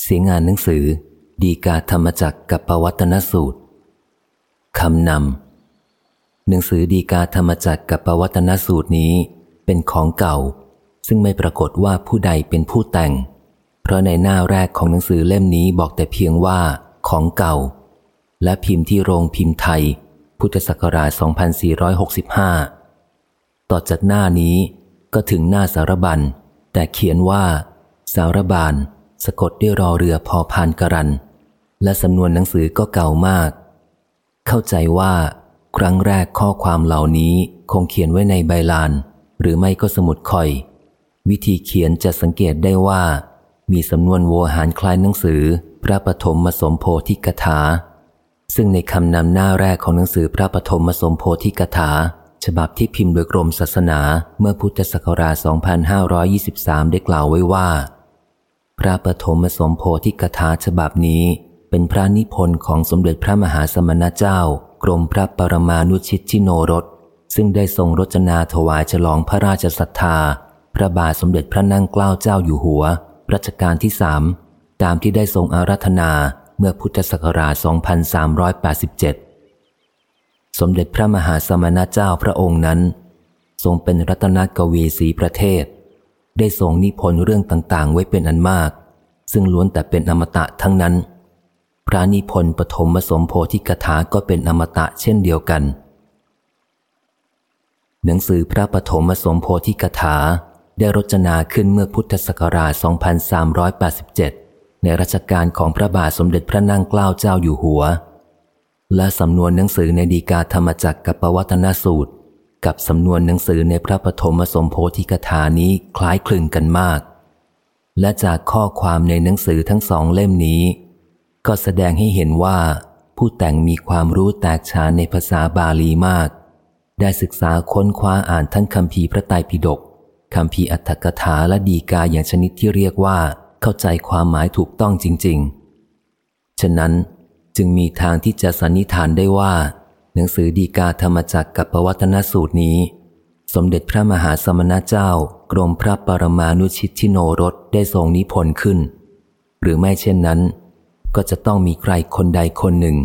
เสียงานหนังสือ ดีกาธรรมจักรกับปวัตนสูตรคำนำหนังสือดีกาธรรมจักรกับปวัตนสูตรนี้เป็นของเก่า ซึ่งไม่ปรากฏว่าผู้ใดเป็นผู้แต่ง เพราะในหน้าแรกของหนังสือเล่มนี้บอกแต่เพียงว่าของเก่า และพิมพ์ที่โรงพิมพ์ไทย พุทธศักราช 2465 ต่อจากหน้านี้ก็ถึงหน้าสารบัญแต่เขียนว่า สารบาน สะกดด้วยรอเรือพอพานกรัน และสำนวนหนังสือก็เก่ามาก เข้าใจว่า ครั้งแรกข้อความเหล่านี้คงเขียนไว้ในใบลาน หรือไม่ก็สมุดคอย วิธีเขียนจะสังเกตได้ว่า มีสำนวนโวหารคล้ายหนังสือ พระปฐมมสมโพธิกถา ซึ่งในคำนำหน้าแรกของหนังสือพระปฐมมสมโพธิกถาฉบับที่พิมพ์โดยกรมศาสนาเมื่อพุทธศักราช 2523 ได้กล่าวไว้ว่า พระปฐมสมโพธิกถาฉบับนี้ เป็นพระนิพนธ์ของสมเด็จพระมหาสมณเจ้า กรมพระปรมานุชิตชิโนรส ซึ่งได้ทรงรจนาถวายฉลองพระราชศรัทธา พระบาทสมเด็จพระนั่งเกล้าเจ้าอยู่หัว รัชกาลที่สามตามที่ได้ทรงอารัธนาเมื่อพุทธศักราช 2387 สมเด็จพระมหาสมณเจ้าพระองค์นั้น ทรงเป็นรัตนกวีสีประเทศ ได้ทรงนิพนธ์เรื่องต่างๆ ไว้เป็นอันมาก ซึ่งล้วนแต่เป็นอมตะทั้งนั้น พระนิพนธ์ปฐมสมโพธิกถาก็เป็นอมตะเช่นเดียวกัน หนังสือพระปฐมสมโพธิกถาได้รจนาขึ้นเมื่อพุทธศักราช 2387 ในรัชกาลของพระบาทสมเด็จพระนั่งเกล้าเจ้าอยู่หัว และสำนวนหนังสือในดีกาธรรมจักรกับปวัตนสูตร กับสำนวนหนังสือในพระปฐมสมโพธิกถานี้คล้ายคลึงกันมาก และจากข้อความในหนังสือทั้งสองเล่มนี้ ก็แสดงให้เห็นว่า ผู้แต่งมีความรู้แตกฉานในภาษาบาลีมาก ได้ศึกษาค้นคว้าอ่านทั้งคำพีพระไตรปิฎกคำพีอัตถกถาและดีกาอย่างชนิดที่เรียกว่า เข้าใจความหมายถูกต้องจริง ๆ ฉะนั้นจึงมีทางที่จะสันนิษฐานได้ว่า หนังสือดีกาธรรมจักกับปวัตนสูตรนี้ สมเด็จพระมหาสมณเจ้า กรมพระปรมานุชิตชิโนรสได้ทรงนิพนธ์ขึ้น หรือไม่เช่นนั้น ก็จะต้องมีใครคนใดคนหนึ่ง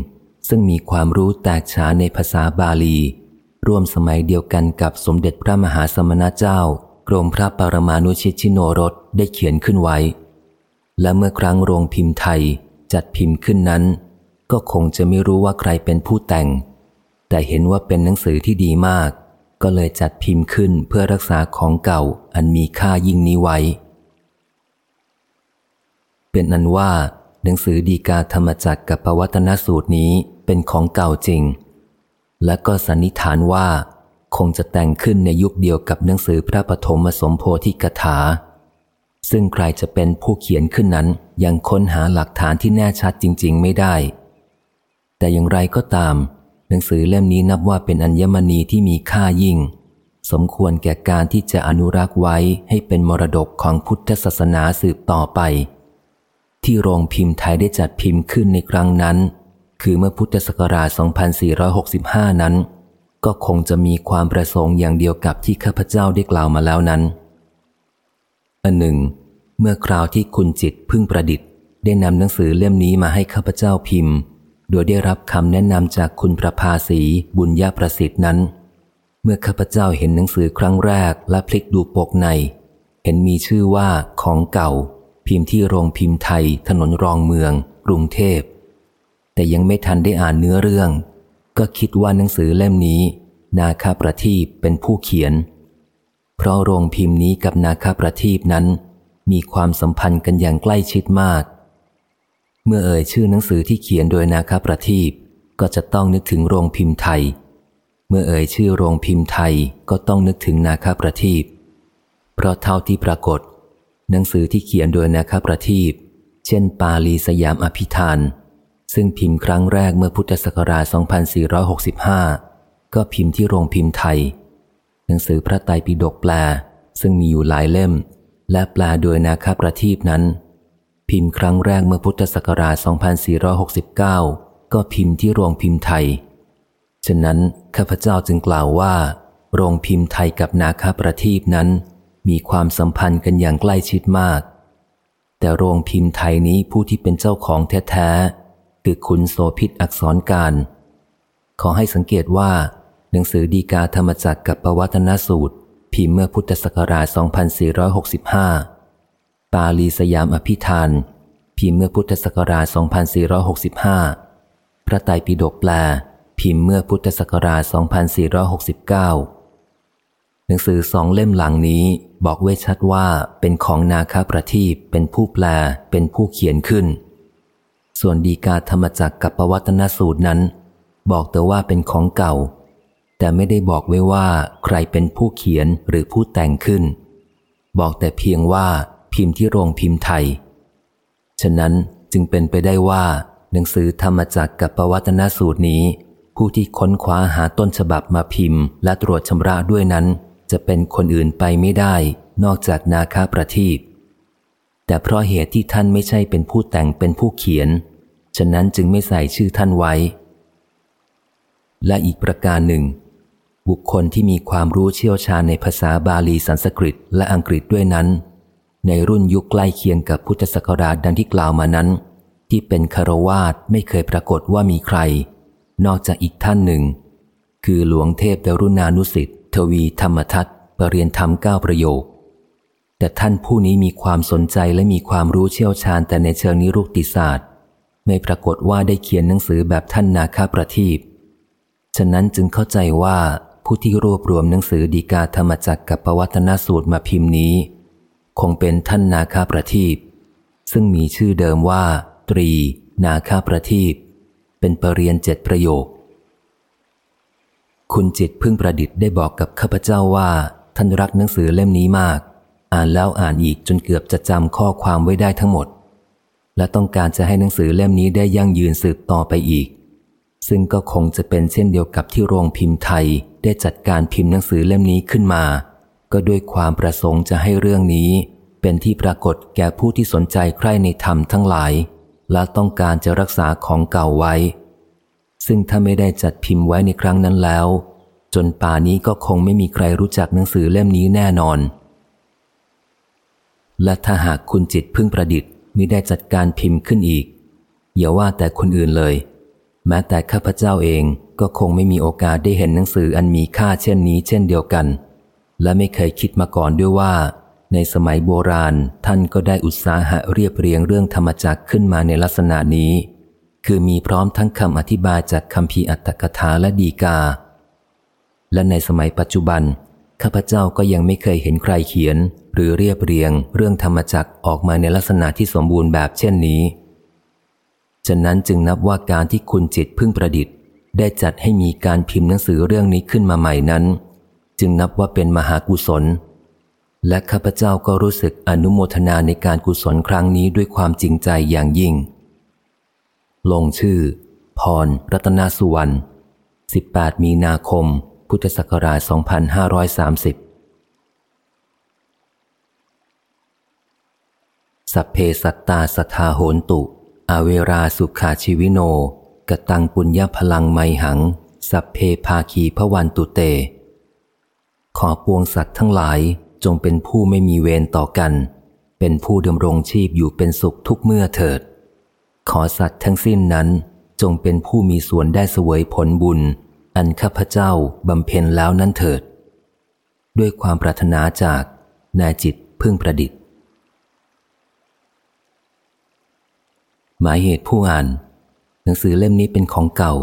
ซึ่งมีความรู้แตกฉานในภาษาบาลี ร่วมสมัยเดียวกันกับสมเด็จพระมหาสมณเจ้า กรมพระปรมานุชิตชิโนรสได้เขียนขึ้นไว้ และเมื่อครั้งโรงพิมพ์ไทยจัดพิมพ์ขึ้นนั้น ก็คงจะไม่รู้ว่าใครเป็นผู้แต่ง แต่เห็นว่าเป็นหนังสือที่ดีมาก ก็เลยจัดพิมพ์ขึ้นเพื่อรักษาของเก่าอันมีค่ายิ่งนี้ไว้ เป็นอันว่า หนังสือดีกาธรรมจักรกับปวัตนสูตรนี้เป็นของเก่าจริง และก็สันนิษฐานว่า คงจะแต่งขึ้นในยุคเดียวกับหนังสือพระปฐมสมโพธิกถา ซึ่งใครจะเป็นผู้เขียนขึ้นนั้นยังค้นหาหลักฐานที่แน่ชัดจริง ๆ ไม่ได้ แต่อย่างไรก็ตาม หนังสือเล่มนี้นับว่าเป็นอัญมณีที่มีค่ายิ่ง สมควรแก่การที่จะอนุรักษ์ไว้ให้เป็นมรดกของพุทธศาสนาสืบต่อไป ที่โรงพิมพ์ไทยได้จัดพิมพ์ขึ้นในครั้งนั้น คือเมื่อพุทธศักราช 2465 นั้น ก็คงจะมีความประสงค์อย่างเดียวกับที่ข้าพเจ้าได้กล่าวมาแล้วนั้นอันหนึ่ง เมื่อคราวที่คุณจิตพึ่งประดิษฐ์ ได้นำหนังสือเล่มนี้มาให้ข้าพเจ้าพิมพ์ โดยได้รับคำแนะนำจากคุณประภาสีบุญญาประสิทธิ์นั้น เมื่อข้าพเจ้าเห็นหนังสือครั้งแรกและพลิกดูปกใน เห็นมีชื่อว่าของเก่า พิมพ์ที่โรงพิมพ์ไทยถนนรองเมือง กรุงเทพ แต่ยังไม่ทันได้อ่านเนื้อเรื่อง ก็คิดว่าหนังสือเล่มนี้ นาคาประทีปเป็นผู้เขียน เพราะโรงพิมพ์นี้กับนาคาประทีปนั้น มีความสัมพันธ์กันอย่างใกล้ชิดมาก เมื่อเอ่ยชื่อหนังสือที่เขียนโดยนาคประทีปก็จะต้องนึกถึงโรงพิมพ์ไทย เมื่อเอ่ยชื่อโรงพิมพ์ไทยก็ต้องนึกถึงนาคประทีปเพราะเท่าที่ปรากฏ หนังสือที่เขียนโดยนาคประทีปเช่น ปาลีสยามอภิธาน ซึ่งพิมพ์ครั้งแรกเมื่อพุทธศักราช 2465 ก็พิมพ์ที่โรงพิมพ์ไทย หนังสือพระไตรปิฎกแปล ซึ่งมีอยู่หลายเล่ม และแปลโดยนาคประทีปนั้น พิมพ์ครั้งแรกเมื่อพุทธศักราช 2469 ก็พิมพ์ที่โรงพิมพ์ไทย ฉะนั้นข้าพเจ้าจึงกล่าวว่า โรงพิมพ์ไทยกับนาคาประทีปนั้น มีความสัมพันธ์กันอย่างใกล้ชิดมาก แต่โรงพิมพ์ไทยนี้ผู้ที่เป็นเจ้าของแท้ๆคือคุณโสพิษอักษรการ ขอให้สังเกตว่า หนังสือดีกาธรรมจักรกับปวัตนสูตร พิมพ์เมื่อพุทธศักราช 2465 ปาลีสยามอภิธาน พิมพ์เมื่อพุทธศักราช 2465 พระไตรปิฎกแปล พิมพ์เมื่อพุทธศักราช 2469 หนังสือสองเล่มหลังนี้บอกไว้ชัดว่าเป็นของนาคาประทีปเป็นผู้แปลเป็นผู้เขียนขึ้น ส่วนดีกาธรรมจักรกับปวัตนสูตรนั้น บอกแต่ว่าเป็นของเก่า แต่ไม่ได้บอกไว้ว่าใครเป็นผู้เขียนหรือผู้แต่งขึ้น บอกแต่เพียงว่า พิมพ์ที่โรงพิมพ์ไทย ฉะนั้นจึงเป็นไปได้ว่า หนังสือธรรมจักรกับปวัตนสูตรนี้ ผู้ที่ค้นคว้าหาต้นฉบับมาพิมพ์ และตรวจชำระด้วยนั้น จะเป็นคนอื่นไปไม่ได้ นอกจากนาคาประทีปแต่เพราะเหตุที่ท่านไม่ใช่เป็นผู้แต่งเป็นผู้เขียน ฉะนั้นจึงไม่ใส่ชื่อท่านไว้ และอีกประการหนึ่ง บุคคลที่มีความรู้เชี่ยวชาญในภาษาบาลีสันสกฤตและอังกฤษด้วยนั้น ในรุ่นยุคใกล้เคียงกับพุทธศักราชดังที่กล่าวมานั้น ที่เป็นคารวาสไม่เคยปรากฏว่ามีใคร นอกจากอีกท่านหนึ่ง คือหลวงเทพดรุณานุสิทธิทวีธรรมทัตปรเรียนธรรมเก้าประโยค แต่ท่านผู้นี้มีความสนใจและมีความรู้เชี่ยวชาญแต่ในเชิงนิรุกติศาสตร์ ไม่ปรากฏว่าได้เขียนหนังสือแบบท่านนาคาประทีปฉะนั้นจึงเข้าใจว่าผู้ที่รวบรวมหนังสือดีกาธรรมจักรกับปวัตนสูตรมาพิมพ์นี้ คงเป็นท่านนาคาประทีปซึ่งมีชื่อเดิมว่า ตรี นาคาประทีปเป็นปรรียนเจ็ดประโยค คุณจิตพึ่งประดิษฐ์ได้บอกกับข้าพเจ้าว่า ท่านรักหนังสือเล่มนี้มาก อ่านแล้วอ่านอีกจนเกือบจะจำข้อความไว้ได้ทั้งหมด และต้องการจะให้หนังสือเล่มนี้ได้ยั่งยืนสืบต่อไปอีก ซึ่งก็คงจะเป็นเช่นเดียวกับที่โรงพิมพ์ไทยได้จัดการพิมพ์หนังสือเล่มนี้ขึ้นมา ก็ด้วยความประสงค์จะให้เรื่องนี้ เป็นที่ปรากฏแก่ผู้ที่สนใจใคร่ในธรรมทั้งหลาย และต้องการจะรักษาของเก่าไว้ ซึ่งถ้าไม่ได้จัดพิมพ์ไว้ในครั้งนั้นแล้ว จนป่านี้ก็คงไม่มีใครรู้จักหนังสือเล่มนี้แน่นอน และถ้าหากคุณจิตพึ่งประดิษฐ์มิได้จัดการพิมพ์ขึ้นอีก อย่าว่าแต่คนอื่นเลย แม้แต่ข้าพเจ้าเองก็คงไม่มีโอกาสได้เห็นหนังสืออันมีค่าเช่นนี้เช่นเดียวกัน และไม่เคยคิดมาก่อนด้วยว่า ในสมัยโบราณท่านก็ได้อุตสาหะเรียบเรียงเรื่องธรรมจักขึ้นมาในลักษณะนี้ คือมีพร้อมทั้งคำอธิบายจากคำพีอัตถกถาและดีกา และในสมัยปัจจุบัน ข้าพเจ้าก็ยังไม่เคยเห็นใครเขียน หรือเรียบเรียงเรื่องธรรมจักออกมาในลักษณะที่สมบูรณ์แบบเช่นนี้ฉะนั้นจึงนับว่าการที่คุณจิตพึ่งประดิษฐ์ ได้จัดให้มีการพิมพ์หนังสือเรื่องนี้ขึ้นมาใหม่นั้น จึงนับว่าเป็นมหากุศล และข้าพเจ้าก็รู้สึกอนุโมทนาในการกุศลครั้งนี้ด้วยความจริงใจอย่างยิ่ง ลงชื่อ พร รัตนาสุวรรณ 18 มีนาคม พุทธศักราช 2530สัพเพสัตตาสทาโหนตุ อเวราสุขาชีวิโน กตังปุญญพลังไมหัง สัพเพภาคีพวันตุเต ขอปวงสัตว์ทั้งหลายจงเป็นผู้ไม่มีเวรต่อกัน เป็นผู้ดำรงชีพอยู่เป็นสุขทุกเมื่อเถิด ขอสัตว์ทั้งสิ้นนั้นจงเป็นผู้มีส่วนได้เสวยผลบุญ อันข้าพเจ้าบำเพ็ญแล้วนั้นเถิด ด้วยความปรารถนาจากนายจิตพึ่งประดิษฐ์ หมายเหตุผู้อ่าน หนังสือเล่มนี้เป็นของเก่า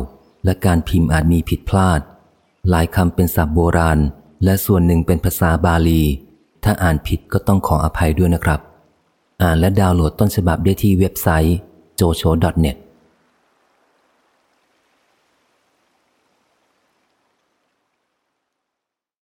และการพิมพ์อาจมีผิดพลาด หลายคำเป็นศัพท์โบราณ และส่วนหนึ่งเป็นภาษาบาลี ถ้าอ่านผิดก็ต้องขออภัยด้วยนะครับ อ่านและดาวน์โหลดต้นฉบับได้ที่เว็บไซต์ jojo.net